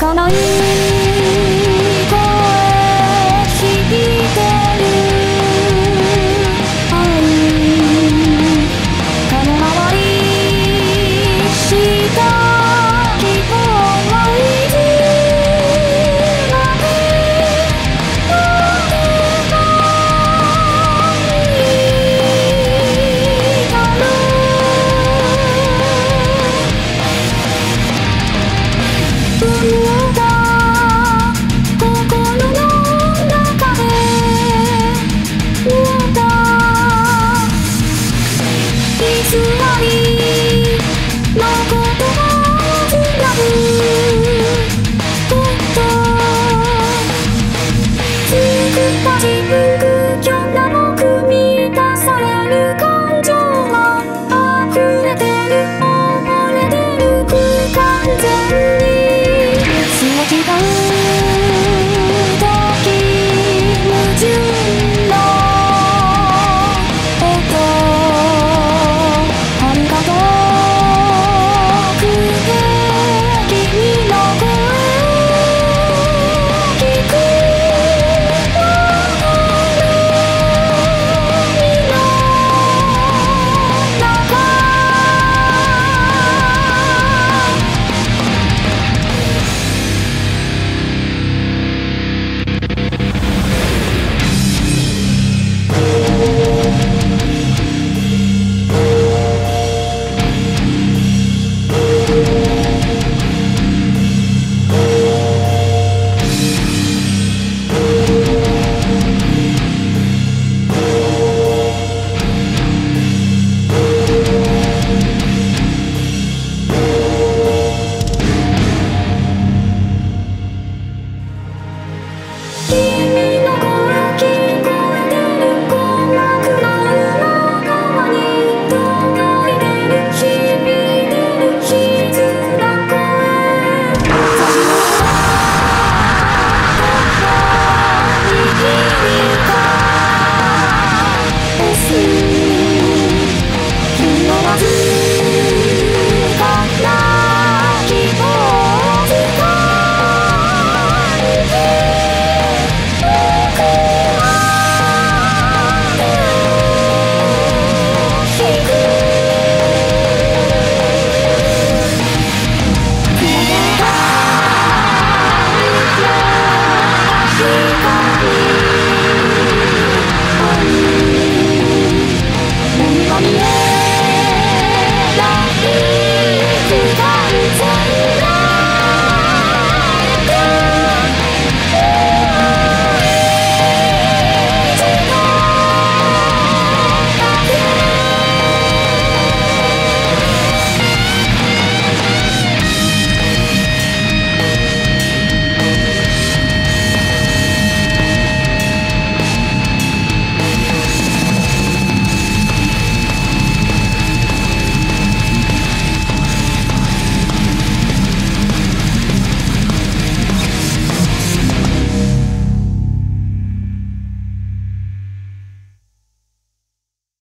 この意味